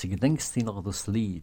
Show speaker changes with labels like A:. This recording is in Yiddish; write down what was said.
A: Sie gedenkst dir noch das Lied,